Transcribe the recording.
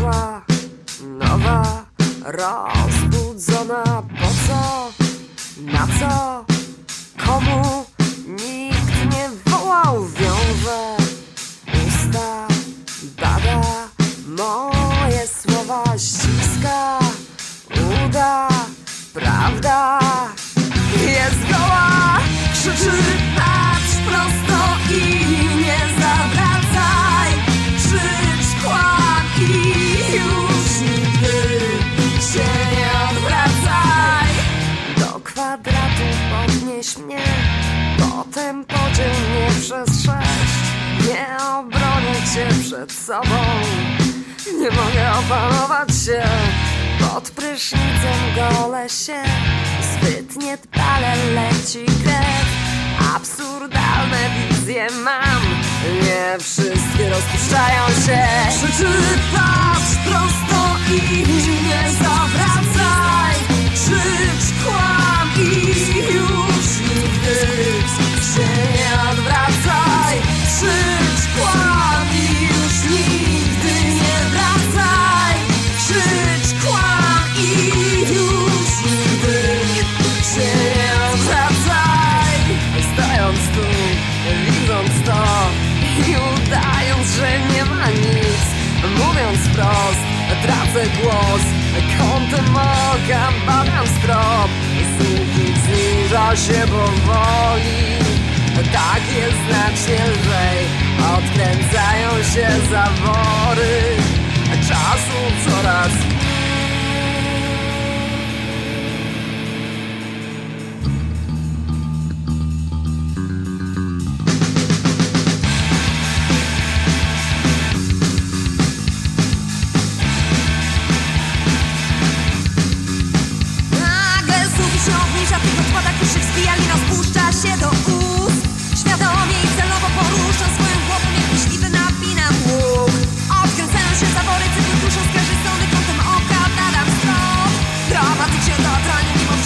Głowa rozbudzona Po co? Na co? Komu? Nikt nie wołał Wiąże usta Bada moje słowa Ściska uda Prawda przed sobą. Nie mogę opanować się Pod prysznicem gole się. Zbyt niedbale leci krew. Absurdalne wizje mam. Nie wszystkie rozpuszczają się. Krzyczy tracę głos Kątem oka badam strop Słupnik zniża się powoli. Tak jest znacznie lżej Odkręcają się zawory Praktycznie teatralnie mimo